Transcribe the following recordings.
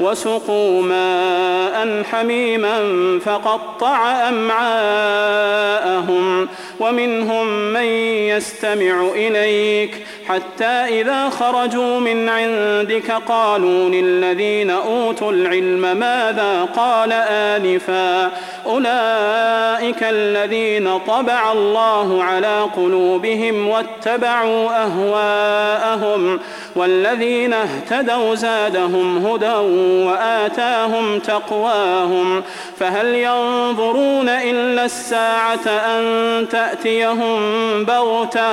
وسقوا ماء حميما فقطع أمعاءهم ومنهم من يستمع إليك حتى إذا خرجوا من عندك قالوا للذين أوتوا العلم ماذا قال آنفا؟ أولئك الذين طبع الله على قلوبهم واتبعوا أهواءهم والذين اهتدوا زادهم هدى وآتاهم تقواهم. فهل ينظرون إلا الساعة أن تأتيهم بغتة؟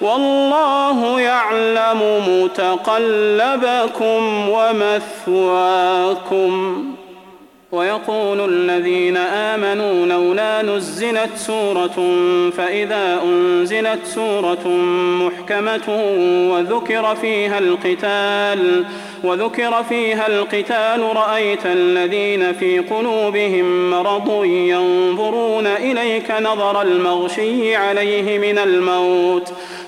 والله يعلم متقلبكم ومثواكم. ويقول الذين آمنوا لولا نزلت سورة فإذا أنزلت سورة محكمة وذكر فيها القتال وذكر فيها القتال رأيت الذين في قلوبهم مرض ينظرون إليك نظر المغشي عليه من الموت.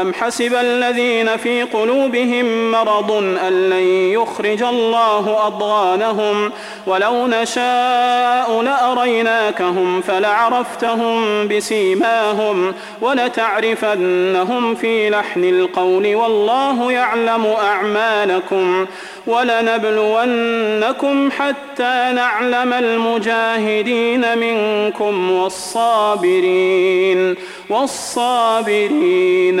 أم حسب الذين في قلوبهم مرض أن لن يخرج الله أضغانهم ولو نشاء لأريناكهم فلعرفتهم بسيماهم ولتعرفنهم في لحن القول والله يعلم أعمالكم ولنبلونكم حتى نعلم المجاهدين منكم والصابرين والصابرين